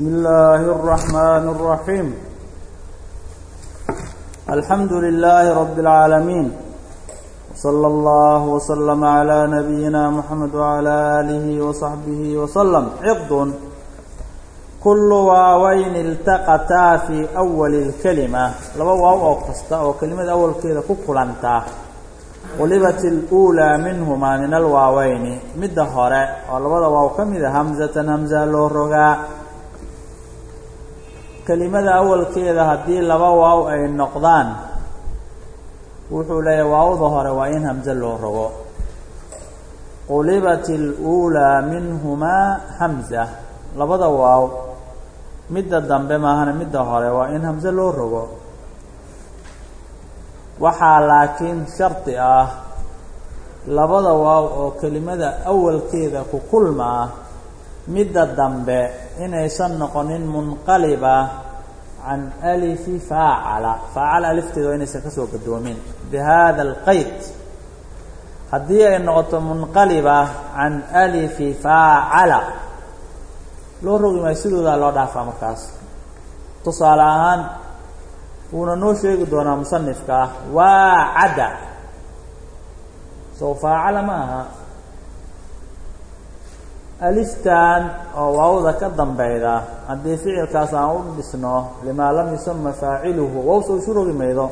بسم الله الرحمن الرحيم الحمد لله رب العالمين وصلى الله وسلم على نبينا محمد وعلى آله وصحبه وسلم عقد كل waaweyn التaqطaa في أول الكلمة laba waaw oo kasta oo kelimada awalkeeda ku kulantaa qulibat الأولى minهmaa min alwaaweyni midda hore oo labada waaw ka mida hamزatan hamزa loo rogaa kelimada awalkeeda haddii laba waaw ay noqdaan wuxuu leeyahay waawda hore waa in hamze loo rogo. qulibat اluulaa minhumaa hamza. Labada waaw midda dambe maahana midda hore waa in hamze loo rogo. Waxaa laakiin shardi ah labada waaw oo kelimada awalkeeda ku kulma midda dambe inaysan noqonin munqaliba can alifi faacala. Faacala alifteeda waa inaysan ka soo gadoomin. Bihada alqayd. Haddii ay noqoto munqaliba can alifi faacala loo rogi maayo sidoodaa loo dhaafaa markaas. Tusaale ahaan wuuna noo sheegi doonaa musanifka waacada. Sow faacala ma aha aliftan oo waawda ka dambeyda haddii ficilkaas aan u dhisno limaa lam yusama faaciluhu waw soo isu rogi maydo.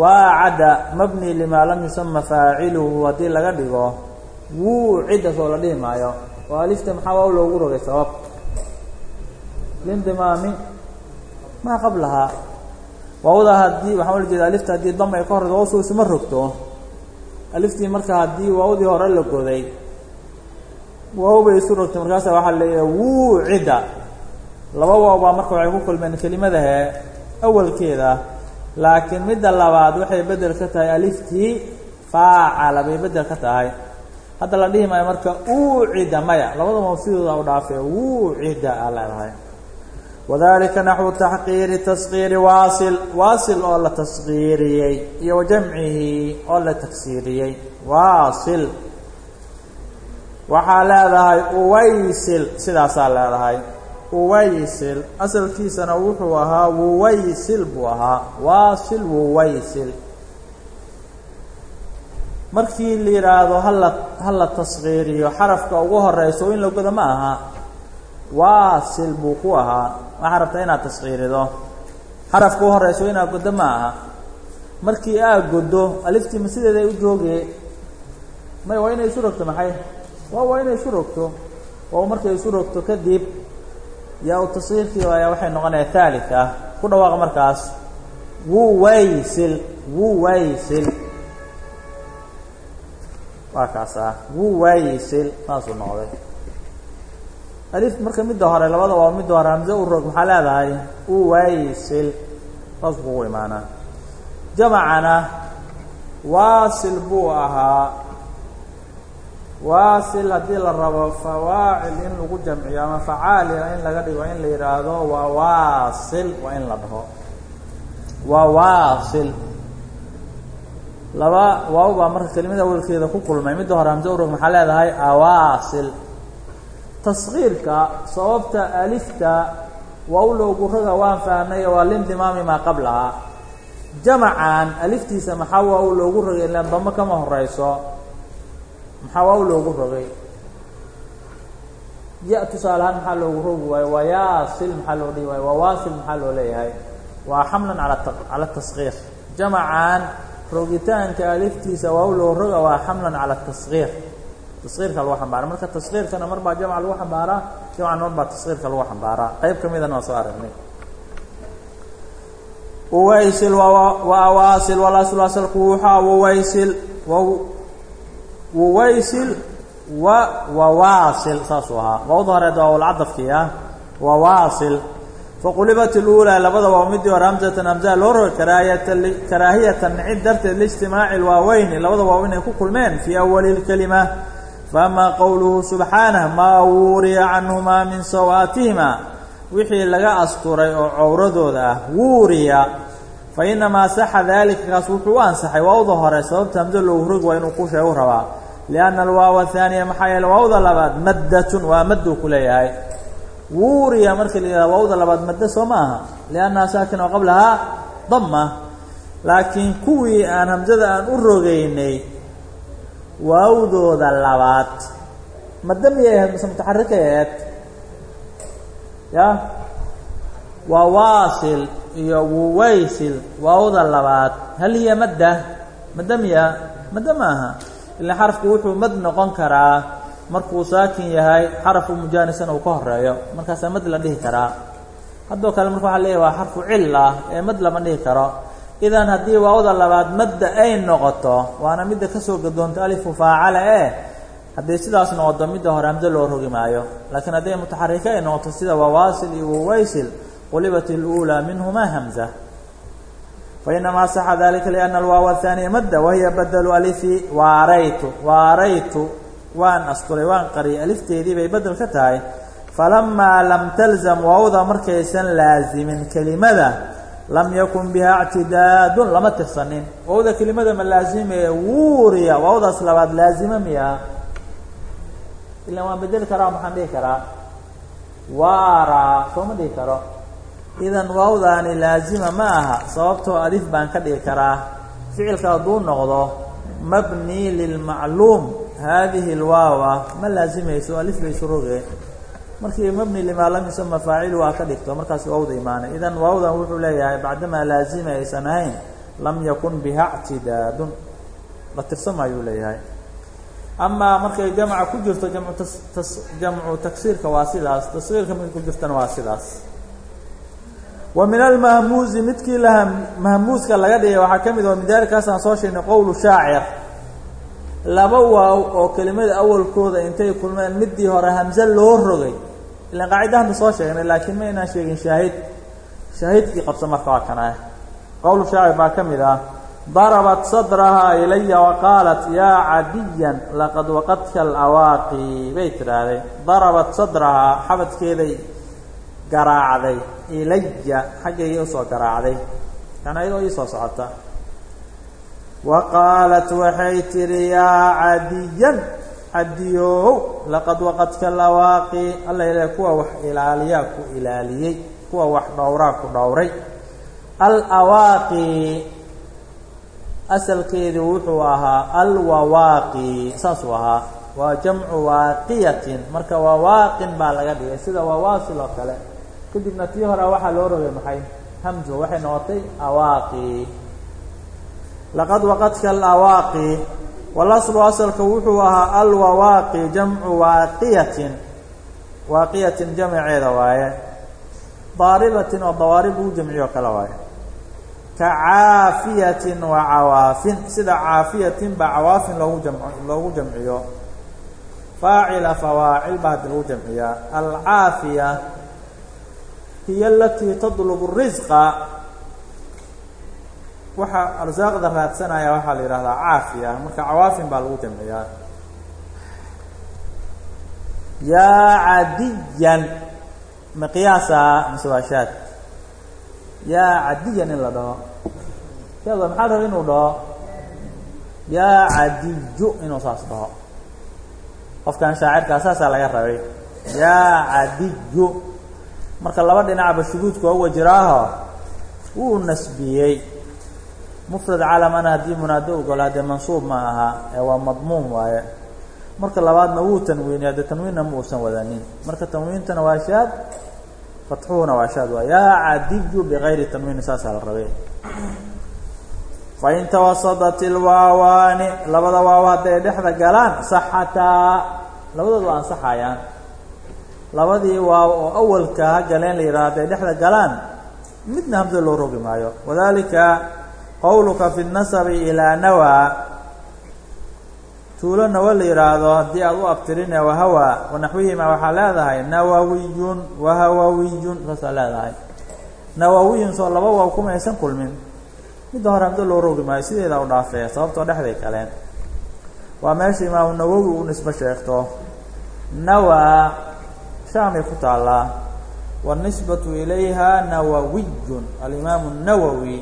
Waacada mabni limaa lam yusama faaciluhu haddii laga dhigo wuu cidda soo la dhihi maayo oo alifta maxaa waaw loogu rogay sabab? Lindimaami maa qablahaa. Waawda haddii waxaan ula jeeda alifta haddii dam ay ka horeyso waw soo isuma rogto. Aliftii marka haddii waawdii hore la goday waaw bay isu rogtay. Markaasa waxaa leeyahay wuucida laba waaw baa marka waxay ku kulmeen kelimadahe awalkeeda. Laakiin midda labaad waxay bedel ka tahay aliftii faacala bay bedel ka tahay. Hadda la dhihi maayo marka uucida maya. Labada waaw sidooda u dhaafee wuucida aa leedahay wadalika naxwu taxqiiri taskiiri waasil. Waasil oo la taskiiriyey iyo wa jamcihi oo la tagsiiriyey. Waasil waxaa leedahay uwaysil. Sidaasaa leedahay. Uwaysil. Asalkiisana wuxuu ahaa wuwaysil buu ahaa. Waasil wuwaysil markii la yidhaahdo hala hala taskiiriyo xarafka ugu horeyso in la godo ma aha. Waasil buu ku ahaa. Waxaa rabtaa inaad taskiirido xarafka u horeyso inaad goddo ma aha. Markii aad goddo aliftiima sideeda ay u jooge may waa inay isu rogto maxay waa waa inay isu rogto oo markay isu rogto kadib yaa u tasqiirkii ayaa waxay noqonaya thalit ah ku dhawaaqa markaas. Wuwaysil wuwaysil waa kaas ah wuwaysil saasuu noqday. Alif marka midda hore labada waa midda hore hamze u rog maxaa leedahay? Uwaysil saasuu kugu imaanaa. Jamacana waasil buu ahaa waasil haddii la rabo fawaacil in lagu jamciyo ama facaalila in laga dhigo in la yidhaahdo waa waasil waa in la dhaho. Waa waasil. Laba waaw baa marka kelimada awalkeeda ku kulmay. Midda hore hamse urog maxaa leedahay? Awaasil taskiirka sababta alifta waaw loogu roga waan fahnay waa lindimaami maa qablaha jamacan aliftiisa maxaa waaw loogu rogay ilaan damo kama horeyso maxaa waaw loogu rogay? Ya tusaale ahaan maxaa loogu rogi waayo? Waa yaasil maxaa loo dhihi waayo? Waa waasil maxaa loo leeyahay? Waa xamlan ala cala taskiir jamacan rogitaanka aliftiisa waaw loo roga waa xamlan cala taskiir taskiirka lagu xambaara marka taskiirkana mar baa lagu xambaaraa jamcan mar baa lagu xambaaraa. Qayb ka midana waa soo aragnay. Uwaysil waa awaasil walaasil asalku wuxua wawaysil wawaysil wa wawaasil saasuu ahaa. Waawda horeed waa walcadafkii ah wawaasil. Faqulibat اluulaa labada waa midii hore hamsatan hamsaa loo roga karaahiyatan nicid darteed liijtimaaci lwaaweyni labada waaw inay ku kulmeen fii awali اlkelima faamaa qowluhu subxaanah maa wuuriya canhumaa min sawaatihima. Wixii laga asturay oo cowradooda ah wuuriya. Fa inamaa saxa daalika kaas wuxuu u ansaxay waawda hore sababta hamso loogu rogi waa inuu ku sheegu rabaa lianna alwaaw ahaaniya maxaa yeele waawda labaad maddatun waa madduu ku leeyahay. wuuriya marka la yidhahda waawda labaad maddo soo ma aha liannaha saakina oo qablahaa dama laakiin kuwii aan hamsada aan u rogaynay waawdooda labaad maddo miyay ahayd mise mutaxarikay ahayd ya waa waasil iyo wuwaysil waawda labaad. hal hiya madda madda miya madda ma aha ila xarafku wuxuu mad noqon karaa markuu saakin yahay xarafu mujaanisan uu ka horeeyo markaasaa mad la dhihi karaa. Haddoo kale marka waa leeyahy waa xarfu cilla ee mad lama dhihi karo. Idan haddii waawda labaad madda ay noqoto waana midda ka soo gadoonta alifu faacala eh hadday sidaas noqoto midda hore hamdo loo rogi maayo. Laakiin hadday mutaxarika ay noqoto sida wawaasil iyo wawaysil qulibat اluulaa minhumaa hamza fainamaa saxa dalika liana alwaaw ahaaniya madda wahiya badelu alifi waaraytu waaraytu waan asturay waan qariyay alifteedii bay bedel ka tahay falamaa lam talzam waawda markaysan laazimin kelimada lam yakun bihaa ictidaadun lama tirsanin waawda kelimada ma laazimee wuuriya waawdaas labaad laazima miyaa ilaan waan bedeli karaa maxaan dhihi karaa waaraa sooma dhihi karo idan waawdaani laazima ma aha sababtoo alif baan ka dhigi karaa. Ficilka hadduu noqdo mabni lilmacluum haadihi lwaawa ma laazimayso alif baysu roge markii mabni limaa lam yusama waa ka dhigto markaas waawda imaanay. Idan waawdan wuxuu leeyahay bacdamaa laazima aysan ahayn lam yakun biha ctidaadun la tirsamayuu leeyahay. Amaa markay jamca ku jirto jamcu tas jamcu taksiirka waa sidaas tasgiirka markay ku jirtana waa sidaas wa min almahmuuzi midkii la mahmuuska laga dhigay waxaa ka mid oo midaalikaasaan soo sheegnay qowlu shaacir. Laba waaw oo kelimada awalkooda intay kulmeen midii hore hamse loo rogay. Ilaan qaacida hadda soo sheegnay laakiin ma inaan sheegin shaahid. Shaahidkii qabsa marka waa kan ah qowlu shaacir baa ka mid ah darabat sadrahaa ilaya waqaalat yaa cadiyan laqad waqadka alawaaqi bay tidhaahday darabat sadrahaa xabadkeeday garaacday ilaya xaggayga u soo garaacday. Yani ayadoo ii soo socota. Wa qaalat waxay tidhi yaa cadiyan cadiyow laqad waqadka lawaaqi. Alla ilaah kuwa wax ilaaliyaa ku ilaaliyey kuwa wax dhowraa ku dhowray. Alawaaqi asalkeedii wuxuu ahaa alwawaaqi saasuu ahaa. Waa jamcu waaqiyatin marka wawaaqin baa laga dhigay sida wawaasil oo kale kadibna tii hore waxaa loo rogay maxay? Hamzo waxay noqotay awaaqi. Laqad waqadka alawaaqi walaslu asalka wuxuu ahaa alwawaaqi jamcu waaqiyatin. Waaqiyatin jamceeda waaye. Daaribatin oo dawaarib uu jamciyo kale waaye. Ka caafiyatin wa cawaafin sida caafiyatin baa cawaafin loogu jam loogu jamciyo faacila fawaacil baa haddi lagu jamciyaa alcaafiya hiy alatii tadlubu risqa waxaa arsaaqda raadsanaya waxaa la yidhahdaa caafiya. Marka cawaafin baa lagu jamciyaa yaa cadiyan miqyaasa mise waa shaad yaa cadiyan in la dhaho. Shaada maxaa raba inuu dhaho? Yaa cadiyu inuu saas dhaho. Qofkan shaacirkaa saasaa laga rabay. Yaa cadiyu marka laba dhinacba shuduudka waa uga jiraaho wuu nasbiyey. Mufrad calamana haddii munaado ogolaa dee mansuub ma aha ee waa madmuum waaye. Marka labaadna wuu tanwiiniya dee tanwiinna ma uusan wadanin. Marka tanwiintana waa shaad fatxuhuna waa shaad waa yaa cadiyu bigayri tanwiini saasaa la rabay. Fain tawasadat ilwaawaani labada waaw hadday dhexda galaan saxataa. Labadoodu ansaxayaan labadii waaw oo awalka ha galeen la yidhaha hadday dhexda galaan midna hamso loo rogi maayo. Wadalika qowluka fi nasabi ilaa nawaa tuulo nawa la yidhaahdo haddii aad u abtirine wahawa wanaxwihima waxaa leedahay nawawiyun wahawawiyun saasaa leedahay. Nawawiyun soo laba waaw kuma aysan kulmin. Midda hore hamso loo rogi maayo sideeda u dhaafee sababtoo dhexday galeen. Waa meesha imaamu nawowi uu nisbo sheegto. Nawaa shaamay ku taallaa wanisbatu ilayha nawawiyun alimaamu nawowi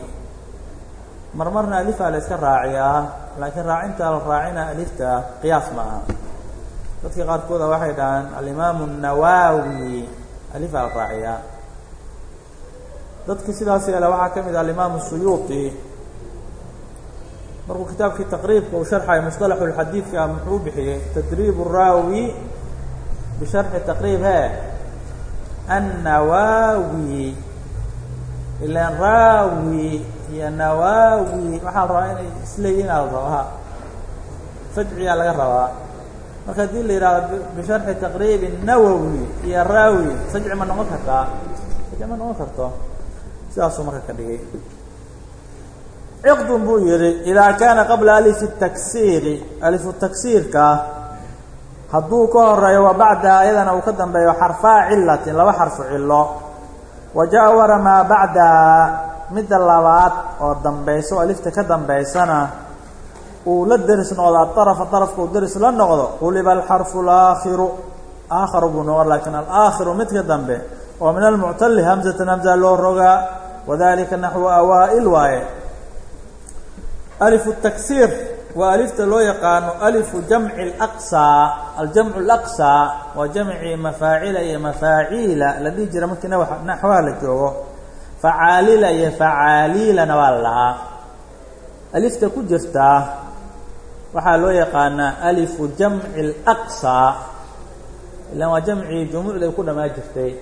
mar marna alifaa la yska raaciyaa laakiin raacinta la raacina alifta qiyaas ma aha. Dadka qaarkooda waxay dhahaan alimaamu nawaawi alifaa la raaciyaa dadki sidaas yeela waxaa ka mid ah alimaamu suyuuti. Markuu kitaabkii taqriibka uu sharxay musطalaxu xadiidka muxuu bixiyey tadriib raawi bisharxi taqriib he annawaawi ilan raawi iyo nawaawi waxaa la rabaa inay isleeyihin aa la rabaa fajciyaa laga rabaa marka haddii la yidhahdo bisharxi taqriibi nawowi iyo raawi sajci ma noqon kartaa sajci ma noqon karto sidaasuu marka ka dhigay ciqdun buu yihi idaa kaana qabla alifi taksiiri alifu taksiirka hadduu ka horeeyo wa bacdaha ayadana uu ka dambeeyo xarfaa cilatin laba xarfu cilo wajaawara maa bacdaha midda labaad oo dambayso o alifta ka dambaysana uu la deris noqdo aarafa arafka uu deris la noqdo quliba alxarfu laakhiru aakharu buu noqon laakiin alaakhiru midka dambe oo min almuctali hamzatan hamza loo rogaa wadalika naxwu awaa'il waaye. Alifu taksiir waa alifta loo yaqaano alifu jamci alaqsaa aljamcu alaqsaa waa jamci mafaacila iyo mafaaciila la dhihi jira markii naxwaha la joogo. Facaalila iyo facaaliilana waa la lahaa. Alifta ku jirtaa waxaa loo yaqaanaa alifu jamci alaqsaa ilaan waa jamcii jumuucda ay ku dhammaa jirtay.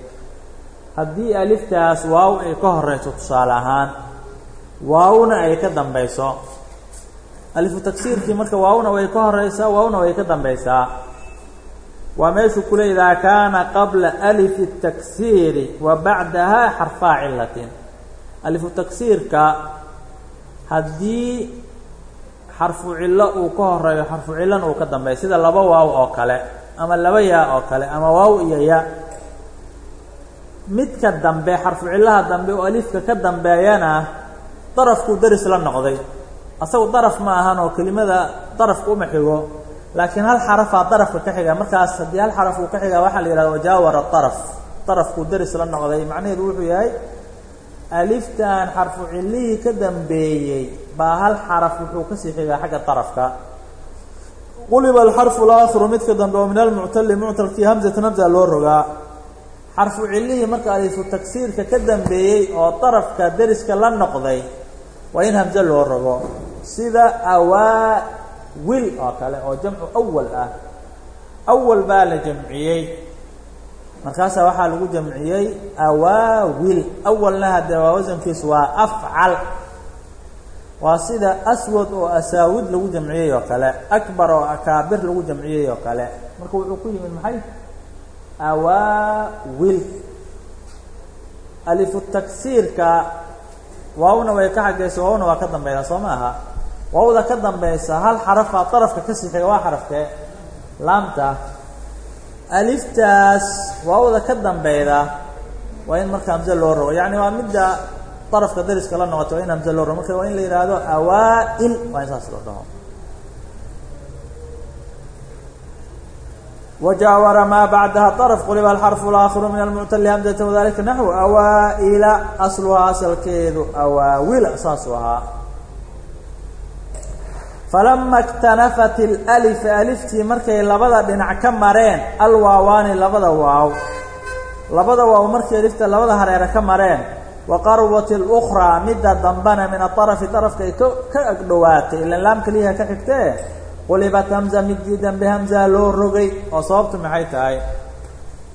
Haddii aliftaas waaw ay ka horeyso tusaale ahaan waawna ay ka dambayso alifu tagsiirkii marka waawna way ka horeysaa waawna way ka dambaysaa. Waa meeshuu kule idaa kaana qabla alifi taksiiri wa bacdaha xarfaa cilatin alifu taksiirka haddii xarfu cillo uu ka horeeyo xarfu cillona uu ka dambeeyo sida laba waaw oo kale ama laba yaa oo kale ama waaw iyo ya midka dambe xarfu cillaha dambe oo alifka ka dambeeyana darafkuu daris la noqday asagu daraf ma ahan oo kelimada darafka uma xigo laakiin hal xarafaa darafka ka xiga. Markaas haddii hal xaraf uu ka xiga waxaa la yihahda wajaawara daraf. Darafkuu daris la noqday. Macnaheedu wuxuu yahay aliftan xarfu cillihii ka dambeeyey baa hal xaraf wuxuu ka sii xigaa xagga darafka. Quliba alxarfu laakhiru midka dambe oo min almuctali muctalkii hamzatan hamza loo rogaa xarfu cillihii marka alifu tagsiirka ka dambeeyey oo darafka deriska la noqday waa in hamze loo rogo sida awaawil oo kale oo jamcu awal ah. Awal baa la jamciyey. Markaasaa waxaa lagu jamciyey awaawil. Awalna haddee waa wasankiisu waa afcal. Waa sida aswad oo asaawid lagu jamciyey oo kale. Akbar oo akaabir lagu jamciyey oo kale. Marka wuxuu ku yimid maxay? Awaawil. Alifu tagsiirka. Waawna way ka xageysa waawna waa ka dambeyda soo ma aha waawda ka dambeysa hal xarafaa darafka ka sii xiga waa xarafkee laamta aliftaas waawda ka dambeyda waa in marka hamze loo rogo yacni waa midda darafka dariska la noqota waa in hamze loo rogo marka waa in la yidhaahdo awaa'il waa in saas loo dhaho وجاور ما بعدها طرف قلب الحرف الآخر من المعتل همزة وذلك نحو أوائل أصلها أصلkeedu أواawil saasuhaa فلما اkتنفت الألف ألفtii markay labada dhinac ka mareen alwaawaani labada waaw labada waaw markay alifta labada hareere ka mareen وaqarبت الأخرى mida dambana min الطرفi طرفka ay ka agdhowaatay ila laam keliyaha ka xigtee qulibat hamza midii dambe hamza loo rogay oo sababtu maxay tahay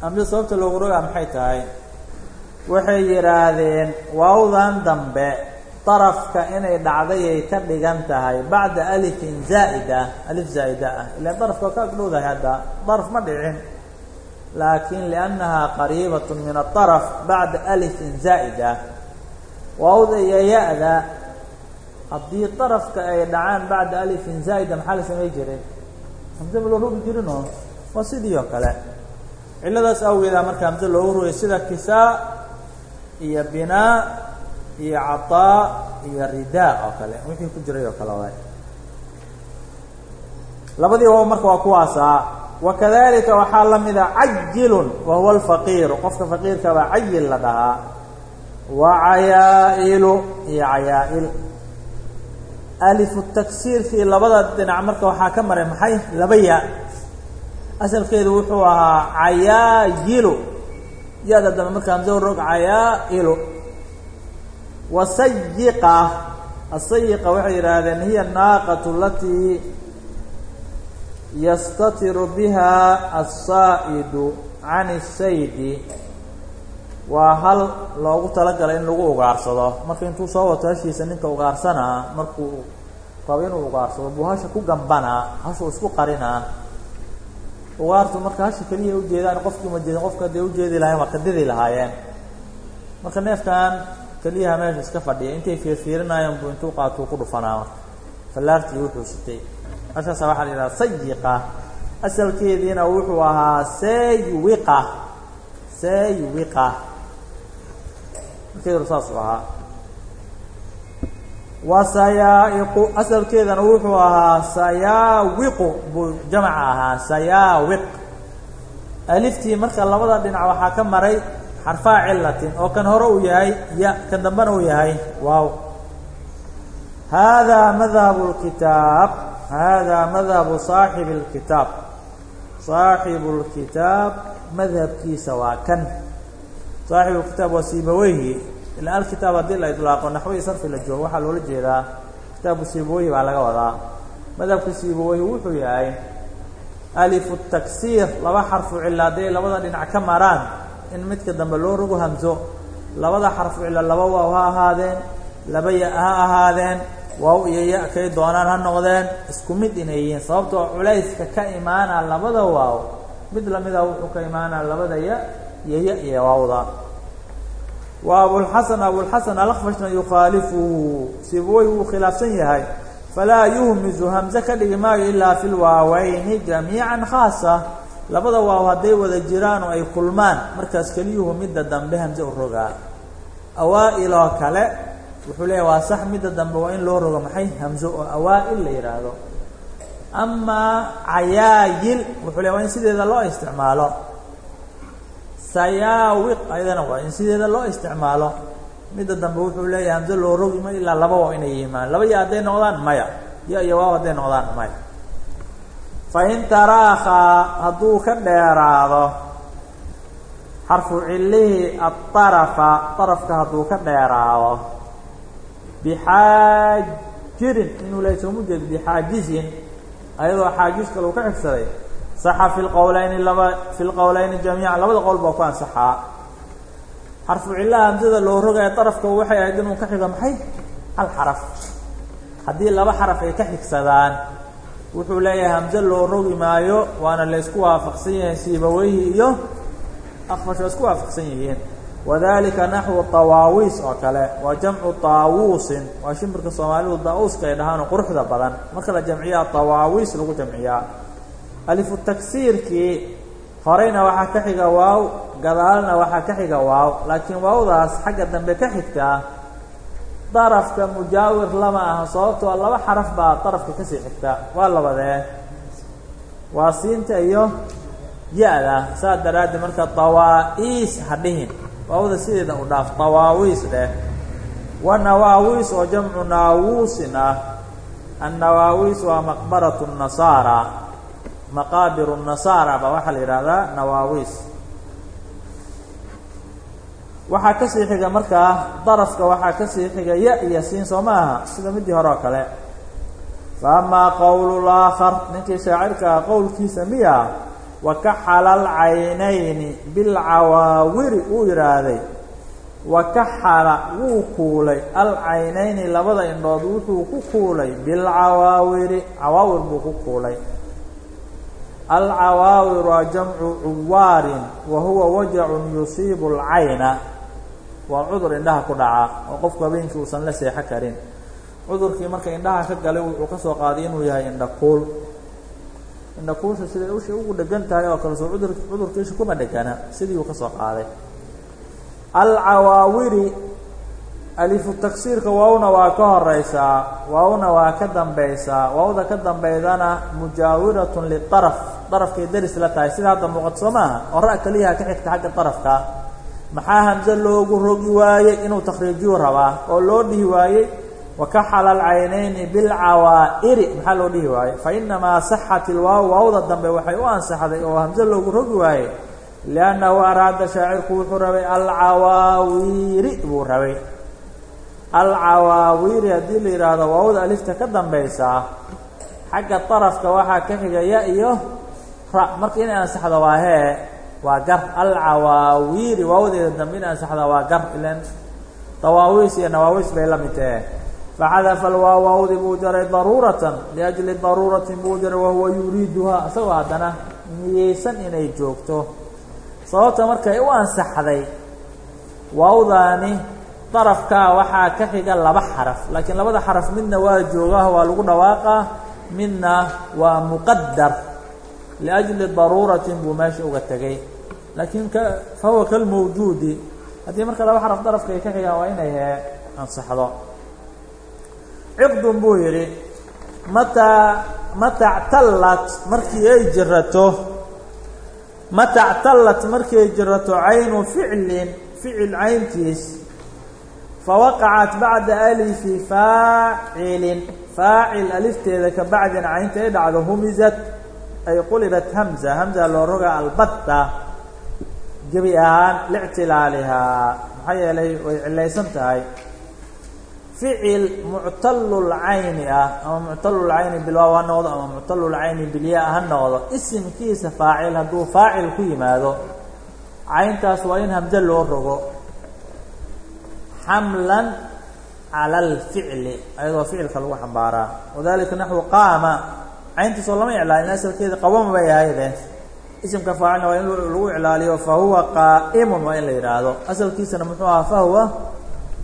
hamze sababta loogu rogaa maxay tahay waxay yidhaahdeen waawdan dambe darafka inay dhacdayay ka dhigan tahay bacda alifin zaa'ida alif zaa'ida ah ilaan darafka waa ka agdhowdahay hadda daraf ma dhicin laakiin liannahaa qariibat min aطaraf bacda alifin zaa'ida waawda iyo ya-da haddii darafka ay dhacaan bacda alifin zaa'ida maxaa la samay jiray hamze ma loo rogi jirinoo waa sidii kale cilladaas awgeedaa marka hamze loogu sida kisaa iyo binaa iyo caطaa iyo ridaa oo kale. Wixii ku jiray oo kale waay. Labadii waaw marka waa kuwaasaa wakadalika waxaa la mida cajilun wa huwa alfaqiiru. Qofka faqiirka baa cayil la dhahaa. Wa cayaa'ilu iyo cayaa-il. Alifu tagsiirkii labada dhinac marka waxaa ka maray maxay? Laba ya asalkeedu wuxuu ahaa cayaayilu ya-da dambe marka hamso rog cayaa'ilu wasayiqa asayiqa waxay yidhaahdeen hiya naaqatu alatii yastatiru biha asaa'idu can isaydi waa hal loogu talagalay in lagu ugaarsado. Marka intuu soo wato hashiisa ninka ugaarsanaa markuu rabo inuu ugaarsado buu hasha ku gambanaa hashuu isku qarinaa. Ugaartu marka hasha keliya ujeedaan qofkii ma jeedin qofka hadday ujeedi lahayen waa kadidi lahaayeen. Marka neefkan keliyaha meesha iska fadhiya. Intay fiirfiirinaayeen buu intuu qaatuu ku dhufanaa marka fallaartii wuxuu sitay hashaasa waxaa la yidhaha sayiqa. Asalkeediina wuxuu ahaa saywiqa saywiqa markeedu saasuu ahaa. Wa sayaa'iqu asalkeedana wuxuu ahaa sayaawiqu buu jamaca ahaa sayaawiq aliftii marka labada dhinac waxaa ka maray xarfaa cilatin oo kan hore uu yahay ya kan dambena uu yahay waaw hada madhabu اlkitaab hada madhabu saaxibi اlkitaab saaxibu اlkitaab madhabkiisa waa kan saaxibu lkitaab waa siibaweyhi ila alkitaab haddii la idlaaqo naxwi sarfi la joogo waxaa loola jeedaa kitaabu siibaweyhi baa laga wadaa madhabka siibaweyhi wuxuu yahay alifu taksiir laba xarfu cila hadday labada dhinac ka maraan in midka dambe loo rogo hamso labada xarfu cila laba waaw ha ahaadeen laba ya ha ahaadeen waaw iyo ya kay doonaan ha noqdeen isku mid inay yihiin. Sababtoo culayska ka imaana labada waaw mid lamida wuxuu ka imaanaa labada ya iyo ya iyo waawda. Wa abulxasan abulxasan alakfashna yukhaalifuhu sibawey wuu khilaafsan yahay falaa yuhmizu hamze ka dhigi maayo ilaa fi lwaaweyni jamiican khaasa labada waaw hadday wada jiraan oo ay kulmaan markaas keliyuhu midda dambe hamze u rogaa. Awaa-il oo kale wuxuu leeyahy waa sax midda dambe waa in loo rogo maxay? Hamzo oo awaa-il la yidhaahdo amaa cayaayil wuxuu leeya waa in sideeda loo isticmaalo. Sayaawiq ayadana waa in sideeda loo isticmaalo. Midda dambe wuxuu leeyahay hamze loo rogi ma ilaa laba waa inay yimaan laba ya hadday noqdaan maya. Ya iyo waaw hadday noqdaan maya fain taraakhaa hadduu ka dheeraado xarfu cilihi aarafa arafka hadduu ka dheeraado bixaajirin inuu lehay sooma jeedo bixaajizin ayadoo xaajiz kale uu ka xigsaday saxa fi lqowleyni laba fi lqowleyni jamiican labada qowl baa ku ansaxaa xarfu cillaha hamsada loo rogaya darafka waxay ahayd inuu ka xigo maxay hal xaraf haddii laba xaraf ay ka xigsadaan wuxuu leeyahay hamse loo rogi maayo waana la isku waafaqsan yahay siibaweyhi iyo akfash waa isku waafaqsan yihiin. Wadalika naxwu tawaawiis oo kale waa jamcu taawuusin waa shimbirka soomaalidu daa-uuska ay dhahaanoo quruxda badan. Marka la jamciyaa tawaawiis lagu jamciyaa. Alifu taksiirkii horeyna waxaa ka xiga waaw gadaalna waxaa ka xiga waaw laakiin waawdaas xagga dambe ka xigtaa darafka mujaawir lama aha sababtoo laba xaraf baa darafka ka sii xigta. Waa labadee waa siinta iyo ya-da. Saas daraaddeed marka tawaa-iis ha dhihin. Waawda sideeda u dhaaf tawaawiis dheh wa nawaawiis oo jamcu naawuusin ah annawaawiis waa maqbaratu nasaara. Maqaabiru nasaara baa waxaa la yidhaahdaa nawaawiis waxaa ka sii xiga markaa darafka waxaa ka sii xiga ya iyo siin soo ma aha sida midii hore oo kale. Fa amaa qowlu laakhar ninkii shaacirkaa qowlkiisa miya wakaxala alcaynayni bilcawaawiri uu yidhaahday wakaxala wuu kuulay. Alcaynayni labada indhood wuxuu ku kuulay bilcawaawiri cawaawir buu ku kuulay. Alcawaawir waa jamcu cuwaarin wa huwa wajacun yusiibu alcayna waa cudur indhaha ku dhaca oo qofku habeenkii uusan la seexo karin. Cudurkii marka indhaha ka galay wuxuu ka soo qaaday inuu yahay indhakuul indhakuulsha siday usha ugu dhegan tahay oo kale soo udur cudurkiisha kuma dhegana sidii uu ka soo qaaday. Alcawaawiri alifu taksiirka waawna waa ka horeysaa waawna waa ka dambaysaa waawda ka dambaydana mujaawiratun liaraf darafkay daris la tahay. Sida hadda muuqato soo maaha? Oo ra- keliyaha ka xigta xagga darafka maxaa hamse loogu rogi waayey inuu takhriijiyu rabaa? Oo loo dhihi waayey wakaxala alcaynayni bilcawaa'iri maxaa loo dhihi waayey fa inamaa saxat ilwaaw waawda dambe waxay u ansaxday oo hamse loogu rogi waayey liannahu araada shaacirku wuxuu rabay alcawaawiiri buu rabay. Alcawaawiiri haddii la yidhaahdo waawda alifta ka dambaysaa xagga darafka waxaa ka xiga ya iyo ra. Marka inay ansaxdo waa hee waa gar alcawaawiiri waawdeeda dambe in ansaxda waa gar ilan. Dawaawiis iyo nawaawiis bay la mid tahe faxadafa alwaa waawdi buu jaray daruuratan liajli daruuratin buu jaray wahuwa yuriiduhaa isagoo haddana niyeysan inay joogto. Sababta markay u ansaxday waawdaani darafkaa waxaa ka xiga laba xaraf laakiin labada xaraf midna waa joogaah waa lagu dhawaaqaa midna waa muqadar liajli daruuratin buu meesha uga tegay laakiin ka fa huwa kalmawjuudi. Haddii marka laba xaraf darafka ay ka xigaan waa inay hee ansaxdo ciqdun buu yidhi mataa matactallat markii ay jirato matactallat markii ay jirato caynu ficlin ficil cayntiis fawaqacat bacda alifi faacilin faacil alifteeda ka bacdin caynta ay dhacdo humizat ay qulibat hamza hamza loo rogaa albatta gebi ahaan lictilaalihaa maxaa yeelay way cilaysan tahay. Ficil muctalulcayni ah ama muctalulcayni bilwaaw ha noqdo ama muctalulcayni bilyaa ha noqdo isimkiisa faacil hadduu faacil ku yimaado cayntaas waa in hamze loo rogo. Xamlan cala alficli ayadoo ficilka lagu xambaaraa. Wadalika naxwu qaama cayntaasoo lama iclaalin asalkeeda qawama bay ahayde isimka faacilna waa in lagu iclaaliyo fa huwa qaa'imun waa in la yidhaahdo. Asalkiisana muxuu ahaa fa huwa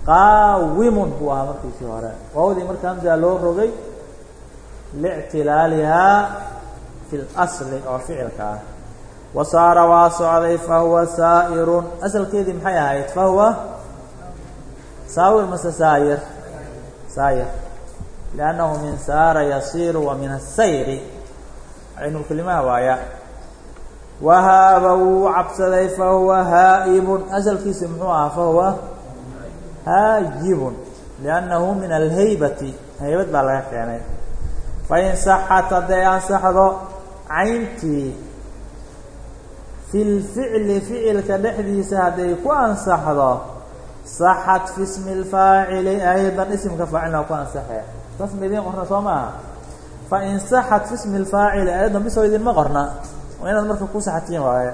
qaawimun buu ahaa markiisii hore. Waawdii marka hamza loo rogay liictilaalihaa fi اlasli oo ficilka ah. Wa saara waa socday fa huwa saa'irun. Asalkeedii maxay ahayd? Fa huwa saawir mase saayir saayir liannahu min saara yasiiru wa min asayri caynulkelimaha waaya wahaaba wuu cabsaday fa huwa haa'ibun. Asalkiisi muxuu ahaa fa huwa haayibun liannahu min alhaybati. Haybad baa laga keenay. Fain saxat hadday ansaxdo cayntii fi lficli ficilka dhexdiisa hadday ku ansaxdo saxat fi smi lfaacili aydan isimka faacilna ku ansaxee taas ma idiin qorna soo maaha. Fain saxat fi smi lfaacili aydan bisoo idinma qorna waa inaad marka ku saxatiin waaye.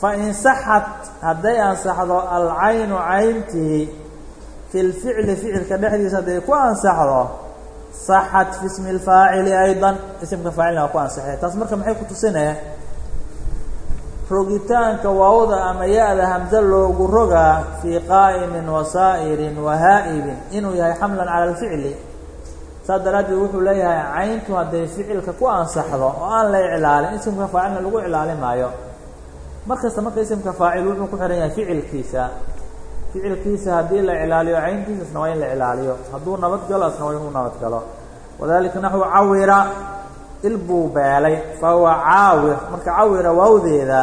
Fain saxat hadday ansaxdo alcaynu cayntii fi lficli ficilka dhexdiisa hadday ku ansaxdo saxat fi smi lfaacili aydan isimka faacilna waa ku ansaxee taas marka maxay ku tusinee? Rogitaanka waawda ama ya-da hamze loogu rogaa fii qaa'imin wa saa'irin wa haa'ibin inuu yahay xamlan cala alficli saas daraaddeed wuxuu leeyahay cayntu hadday ficilka ku ansaxdo oo aan la iclaalin isimka faacilna lagu iclaali maayo. Mar marka isimka faacil wuxuu ku xihan yahay ficilkiisa. Ficilkiisa haddii la iclaaliyo cayntiisasna waa in la iclaaliyo. Hadduu nabad galo asna waa inuu nabad galo. Wadalika naxwu cawira il buu beelay fa huwa caawir. Marka cawira waawdeeda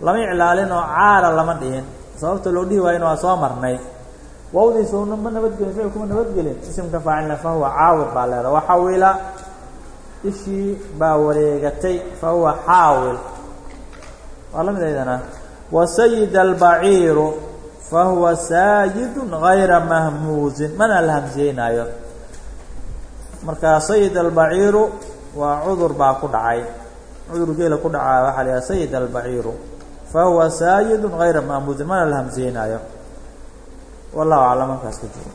lama iclaalin oo caara lama dhihin. Sababta loo dhihi waayona waa soo marnay waawdiisa ma nabadgelin ficilkuma nabadgelin isimka faacilna fa huwa caawir baa leeda waxawila ishii baa wareegatay fa huwa xaawil. Waa la midaydana wa sayid albaciiru fa huwa saayidun gayra mahmuusin mana la hamsiyeynaayo marka sayid albaciiru waa cudur baa ku dhacay. Cudur geela ku dhacaa waxaa la yhaha sayid albaciiru. Fa huwa saayidun gayra mahmuusin mana la hamsiyeynaayo wallahu aclam halkaas ka jiro